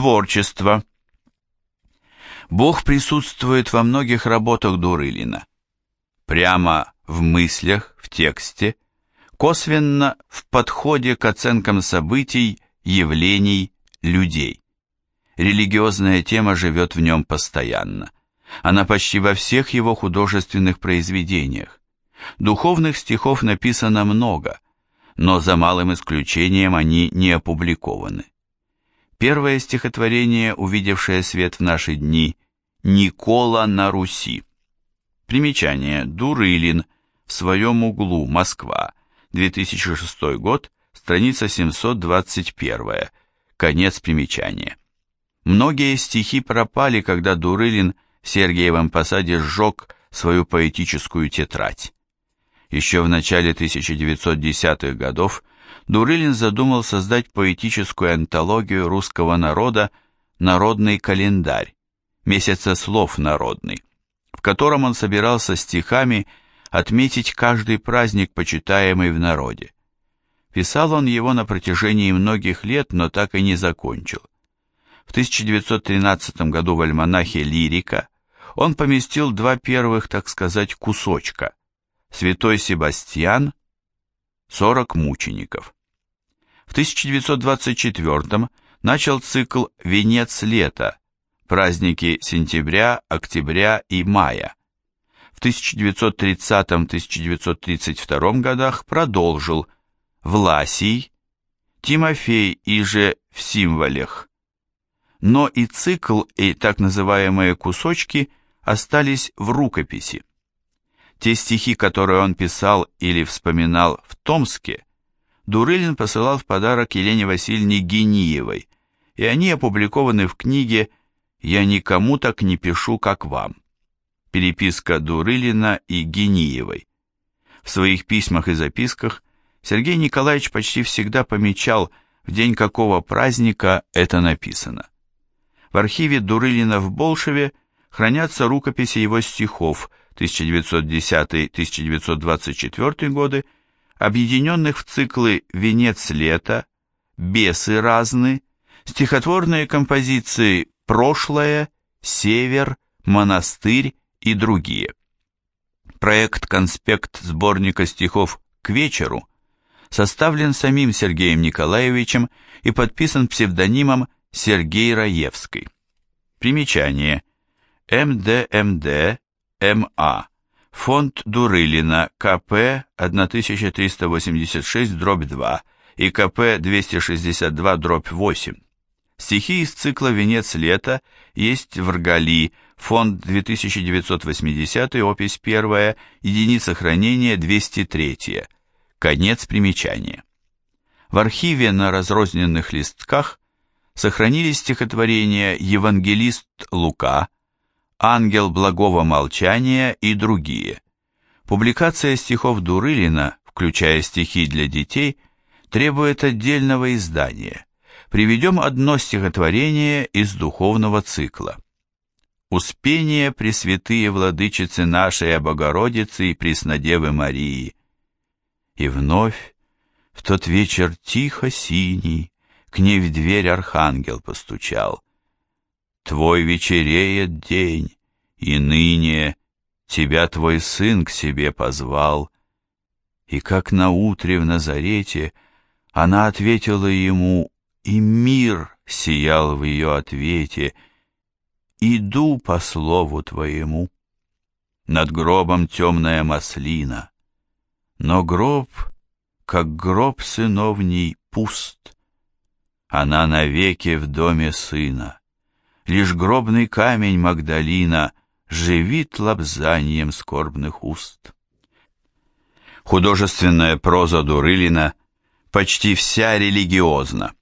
Творчество. Бог присутствует во многих работах Дурылина. Прямо в мыслях, в тексте, косвенно в подходе к оценкам событий, явлений, людей. Религиозная тема живет в нем постоянно. Она почти во всех его художественных произведениях. Духовных стихов написано много, но за малым исключением они не опубликованы. Первое стихотворение, увидевшее свет в наши дни, «Никола на Руси». Примечание. Дурылин. В своем углу. Москва. 2006 год. Страница 721. Конец примечания. Многие стихи пропали, когда Дурылин в Сергиевом посаде сжег свою поэтическую тетрадь. Еще в начале 1910-х годов Дурылин задумал создать поэтическую антологию русского народа «Народный календарь», месяца слов народный, в котором он собирался стихами отметить каждый праздник, почитаемый в народе. Писал он его на протяжении многих лет, но так и не закончил. В 1913 году в альманахе «Лирика» он поместил два первых, так сказать, кусочка «Святой Себастьян», «Сорок мучеников». В 1924 начал цикл «Венец лета», праздники сентября, октября и мая. В 1930-1932 годах продолжил Власий, Тимофей и же в символях. Но и цикл, и так называемые кусочки остались в рукописи. Те стихи, которые он писал или вспоминал в Томске, Дурылин посылал в подарок Елене Васильевне Гениевой, и они опубликованы в книге «Я никому так не пишу, как вам». Переписка Дурылина и Гениевой. В своих письмах и записках Сергей Николаевич почти всегда помечал, в день какого праздника это написано. В архиве Дурылина в Болшеве хранятся рукописи его стихов 1910-1924 годы, объединенных в циклы «Венец лета», «Бесы разны», стихотворные композиции «Прошлое», «Север», «Монастырь» и другие. Проект-конспект сборника стихов «К вечеру» составлен самим Сергеем Николаевичем и подписан псевдонимом Сергей Раевский. Примечание. МДМД МА. Фонд Дурылина КП 1386 дробь 2 и КП 262 дробь 8. Стихи из цикла «Венец лета» есть в Ргали, фонд 2980, опись 1, единица хранения 203, конец примечания. В архиве на разрозненных листках сохранились стихотворения «Евангелист Лука», «Ангел благого молчания» и другие. Публикация стихов Дурылина, включая стихи для детей, требует отдельного издания – приведем одно стихотворение из духовного цикла. «Успение Пресвятые Владычицы нашей, Богородицы и Преснодевы Марии». И вновь в тот вечер тихо синий к ней в дверь архангел постучал. Твой вечереет день, и ныне тебя твой сын к себе позвал. И как на утре в Назарете она ответила ему и мир сиял в ее ответе. «Иду по слову твоему». Над гробом темная маслина, но гроб, как гроб сыновний, пуст. Она навеки в доме сына, лишь гробный камень Магдалина живит лобзанием скорбных уст. Художественная проза Дурылина почти вся религиозна.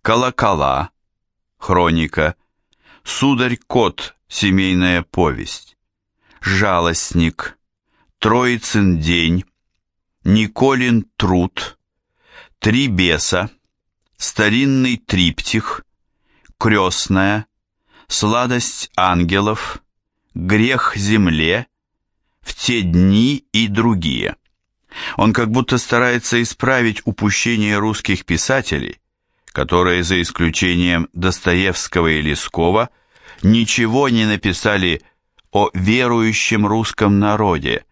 Колокола, хроника, Сударь-кот, семейная повесть, Жалостник, Троицын день, Николин труд, Три беса, Старинный триптих, Крестная, Сладость ангелов, Грех земле, В те дни и другие. Он как будто старается исправить упущение русских писателей, которые, за исключением Достоевского и Лескова, ничего не написали о верующем русском народе,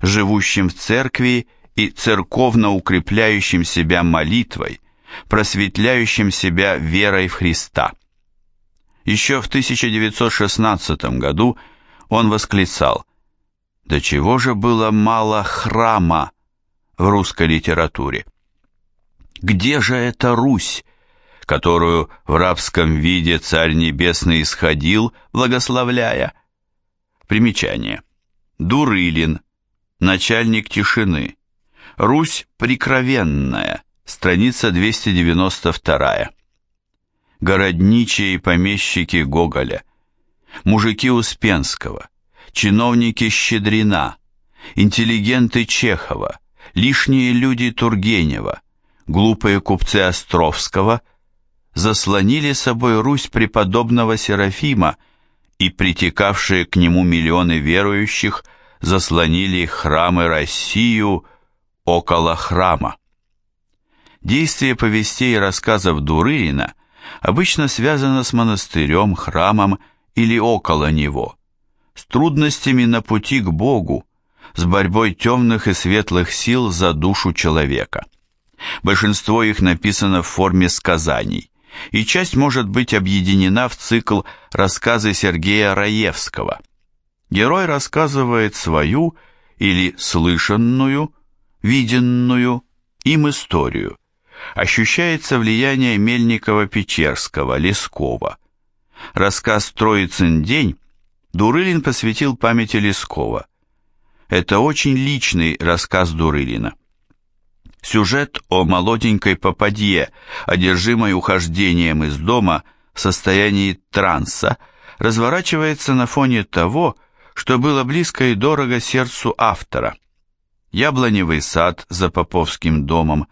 живущем в церкви и церковно укрепляющем себя молитвой, просветляющим себя верой в Христа. Еще в 1916 году он восклицал «Да чего же было мало храма в русской литературе? Где же эта Русь, которую в рабском виде Царь Небесный исходил, благословляя?» Примечание. Дурылин, начальник тишины. Русь прикровенная, страница 292. Городничие и помещики Гоголя, мужики Успенского, чиновники Щедрина, интеллигенты Чехова, лишние люди Тургенева, глупые купцы Островского заслонили собой Русь преподобного Серафима, и притекавшие к нему миллионы верующих заслонили храмы Россию около храма. Действие повестей и рассказов Дурылина обычно связано с монастырем, храмом или около него, с трудностями на пути к Богу, с борьбой темных и светлых сил за душу человека. Большинство их написано в форме сказаний, и часть может быть объединена в цикл «Рассказы Сергея Раевского». Герой рассказывает свою или слышанную, виденную им историю. Ощущается влияние Мельникова-Печерского, Лескова. Рассказ «Троицын день» Дурылин посвятил памяти Лескова. Это очень личный рассказ Дурылина. Сюжет о молоденькой попадье, одержимой ухождением из дома в состоянии транса, разворачивается на фоне того, что было близко и дорого сердцу автора. Яблоневый сад за Поповским домом,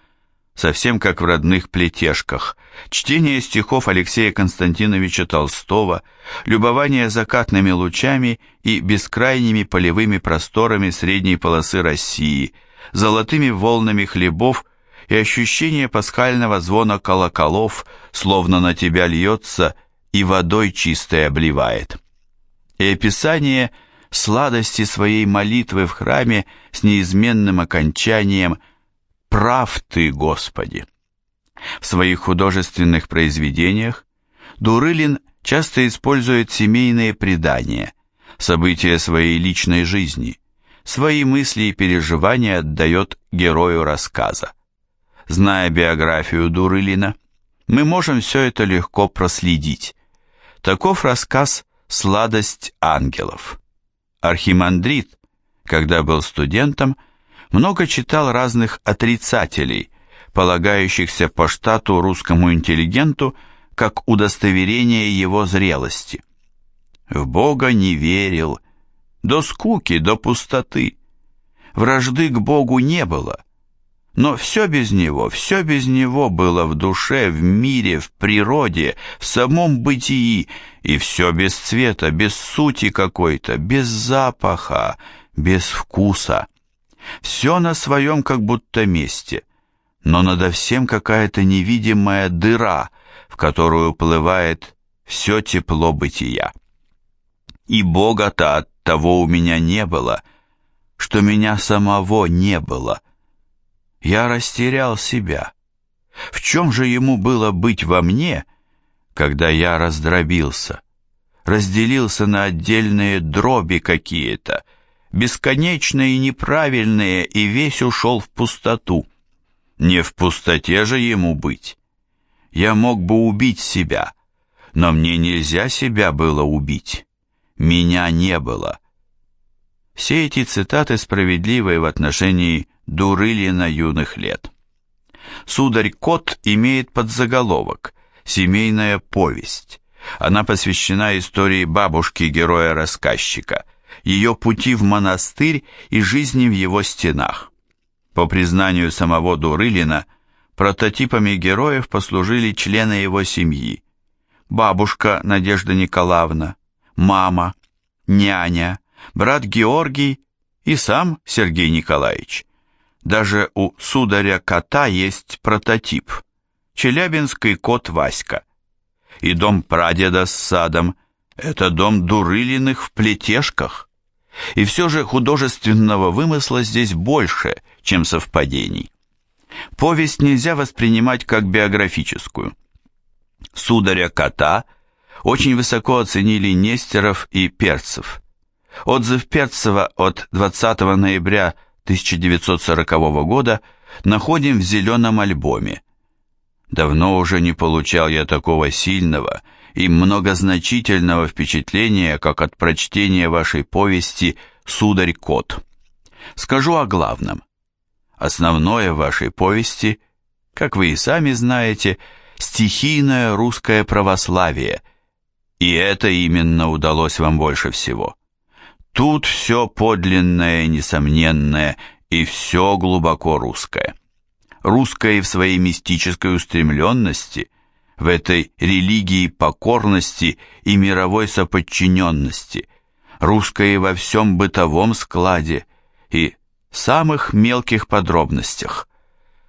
совсем как в родных плетешках, чтение стихов Алексея Константиновича Толстого, любование закатными лучами и бескрайними полевыми просторами средней полосы России – золотыми волнами хлебов и ощущение пасхального звона колоколов, словно на тебя льется и водой чистой обливает. И описание сладости своей молитвы в храме с неизменным окончанием «Прав ты, Господи!». В своих художественных произведениях Дурылин часто использует семейные предания, события своей личной жизни – свои мысли и переживания отдает герою рассказа. Зная биографию Дурылина, мы можем все это легко проследить. Таков рассказ «Сладость ангелов». Архимандрит, когда был студентом, много читал разных отрицателей, полагающихся по штату русскому интеллигенту как удостоверение его зрелости. В Бога не верил, до скуки, до пустоты. Вражды к Богу не было, но все без Него, все без Него было в душе, в мире, в природе, в самом бытии, и все без цвета, без сути какой-то, без запаха, без вкуса. Все на своем как будто месте, но надо всем какая-то невидимая дыра, в которую уплывает все тепло бытия. И Бога-то от того у меня не было, что меня самого не было. Я растерял себя. В чем же ему было быть во мне, когда я раздробился, разделился на отдельные дроби какие-то, бесконечные и неправильные, и весь ушел в пустоту? Не в пустоте же ему быть. Я мог бы убить себя, но мне нельзя себя было убить меня не было. Все эти цитаты справедливы в отношении Дурылина юных лет. Сударь Кот имеет подзаголовок «Семейная повесть». Она посвящена истории бабушки героя-рассказчика, ее пути в монастырь и жизни в его стенах. По признанию самого Дурылина, прототипами героев послужили члены его семьи. Бабушка Надежда Николаевна, мама, няня, брат Георгий и сам Сергей Николаевич. Даже у сударя кота есть прототип. Челябинский кот Васька. И дом прадеда с садом – это дом Дурылиных в Плетешках. И все же художественного вымысла здесь больше, чем совпадений. Повесть нельзя воспринимать как биографическую. Сударя кота очень высоко оценили Нестеров и Перцев. Отзыв Перцева от 20 ноября 1940 года находим в «Зеленом альбоме». Давно уже не получал я такого сильного и многозначительного впечатления, как от прочтения вашей повести «Сударь кот». Скажу о главном. Основное в вашей повести, как вы и сами знаете, стихийное русское православие, и это именно удалось вам больше всего. Тут все подлинное, несомненное, и все глубоко русское. Русское в своей мистической устремленности, в этой религии покорности и мировой соподчиненности, русское во всем бытовом складе и самых мелких подробностях.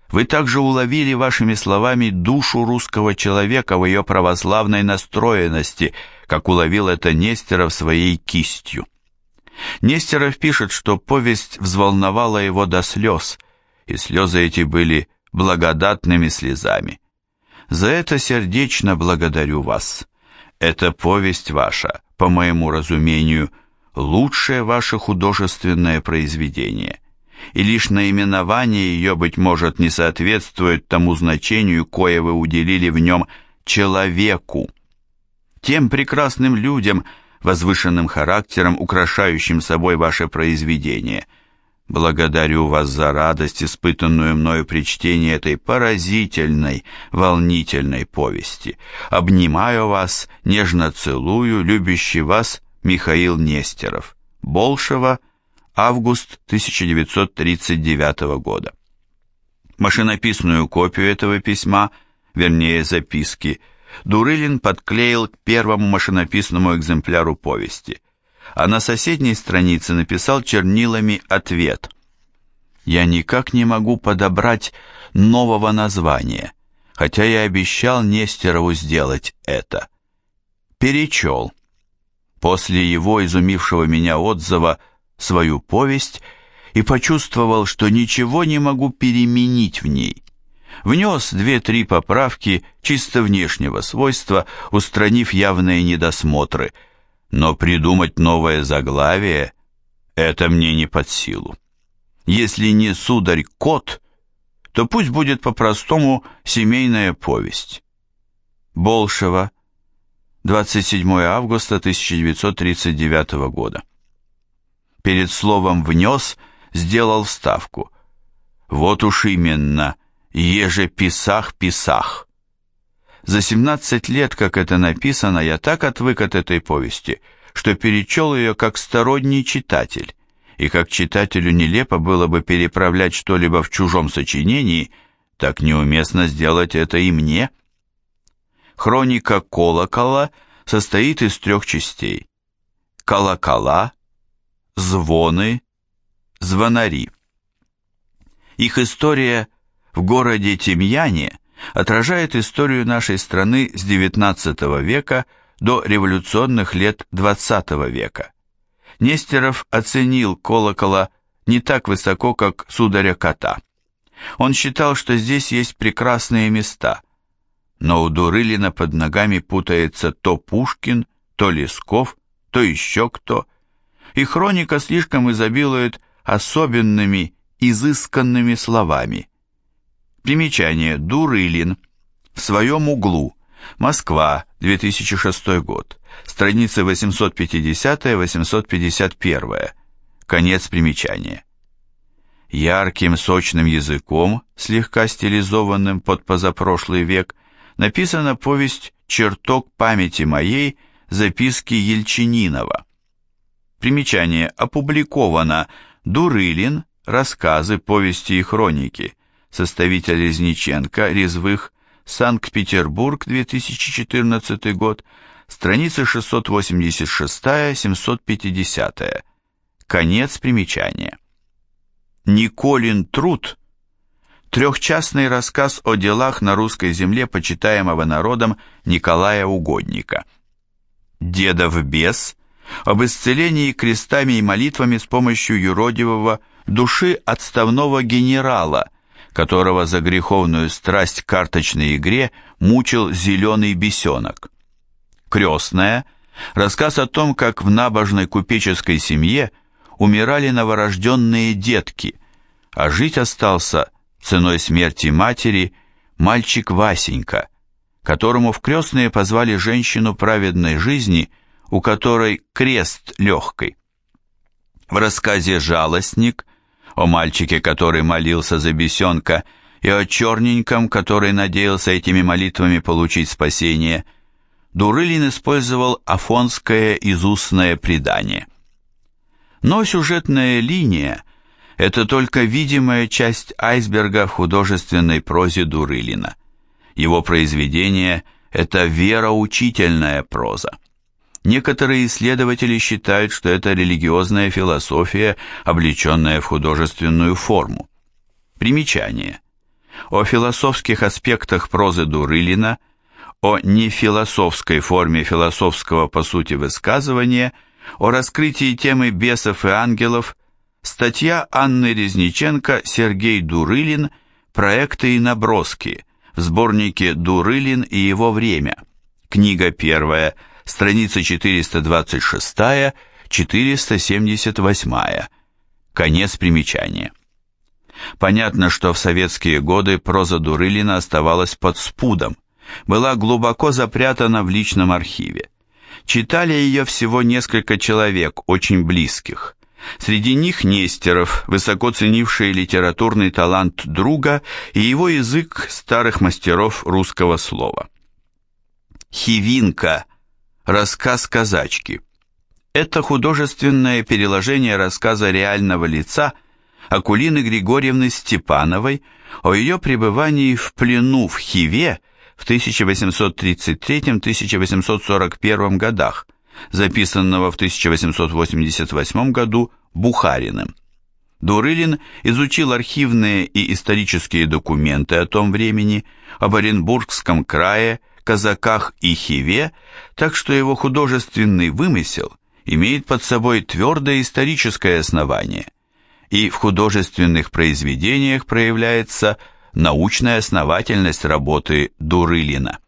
Вы также уловили вашими словами душу русского человека в ее православной настроенности, как уловил это Нестеров своей кистью. Нестеров пишет, что повесть взволновала его до слез, и слезы эти были благодатными слезами. За это сердечно благодарю вас. Эта повесть ваша, по моему разумению, лучшее ваше художественное произведение, и лишь наименование ее, быть может, не соответствует тому значению, кое вы уделили в нем человеку. Тем прекрасным людям – возвышенным характером, украшающим собой ваше произведение. Благодарю вас за радость, испытанную мною при чтении этой поразительной, волнительной повести. Обнимаю вас, нежно целую, любящий вас Михаил Нестеров. Болшева, август 1939 года. Машинописную копию этого письма, вернее записки, Дурылин подклеил к первому машинописному экземпляру повести, а на соседней странице написал чернилами ответ. «Я никак не могу подобрать нового названия, хотя я обещал Нестерову сделать это. Перечел. После его изумившего меня отзыва свою повесть и почувствовал, что ничего не могу переменить в ней» внес две-три поправки чисто внешнего свойства, устранив явные недосмотры, но придумать новое заглавие – это мне не под силу. Если не сударь кот, то пусть будет по-простому семейная повесть. Болшева, 27 августа 1939 года. Перед словом «внес» сделал вставку. Вот уж именно – еже писах-писах. За 17 лет, как это написано, я так отвык от этой повести, что перечел ее как сторонний читатель, и как читателю нелепо было бы переправлять что-либо в чужом сочинении, так неуместно сделать это и мне. Хроника колокола состоит из трех частей. Колокола, звоны, звонари. Их история – в городе Тимьяне отражает историю нашей страны с XIX века до революционных лет XX века. Нестеров оценил колокола не так высоко, как сударя кота. Он считал, что здесь есть прекрасные места, но у Дурылина под ногами путается то Пушкин, то Лесков, то еще кто, и хроника слишком изобилует особенными, изысканными словами – Примечание. Дурылин. В своем углу. Москва, 2006 год. Страницы 850-851. Конец примечания. Ярким сочным языком, слегка стилизованным под позапрошлый век, написана повесть «Чертог памяти моей. Записки Ельчининова». Примечание. Опубликовано Дурылин. Рассказы, повести и хроники составитель Резниченко, Резвых, Санкт-Петербург, 2014 год, страница 686-750. Конец примечания. Николин труд трехчастный рассказ о делах на русской земле почитаемого народом Николая Угодника. «Дедов бес» об исцелении крестами и молитвами с помощью юродивого души отставного генерала, которого за греховную страсть к карточной игре мучил зеленый бесенок. «Крестная» – рассказ о том, как в набожной купеческой семье умирали новорожденные детки, а жить остался ценой смерти матери мальчик Васенька, которому в крестные позвали женщину праведной жизни, у которой крест легкой. В рассказе «Жалостник» о мальчике, который молился за бесенка, и о черненьком, который надеялся этими молитвами получить спасение, Дурылин использовал афонское изустное предание. Но сюжетная линия – это только видимая часть айсберга в художественной прозе Дурылина. Его произведение – это вероучительная проза. Некоторые исследователи считают, что это религиозная философия, облеченная в художественную форму. Примечание. О философских аспектах прозы Дурылина, о нефилософской форме философского по сути высказывания, о раскрытии темы бесов и ангелов, статья Анны Резниченко «Сергей Дурылин. Проекты и наброски» в сборнике «Дурылин и его время». Книга первая – страница 426-478. Конец примечания. Понятно, что в советские годы проза Дурылина оставалась под спудом, была глубоко запрятана в личном архиве. Читали ее всего несколько человек, очень близких. Среди них Нестеров, высоко ценивший литературный талант друга и его язык старых мастеров русского слова. Хивинка – Рассказ казачки. Это художественное переложение рассказа реального лица Акулины Григорьевны Степановой о ее пребывании в плену в Хиве в 1833-1841 годах, записанного в 1888 году Бухариным. Дурылин изучил архивные и исторические документы о том времени, об Оренбургском крае, казаках и хиве, так что его художественный вымысел имеет под собой твердое историческое основание, и в художественных произведениях проявляется научная основательность работы Дурылина.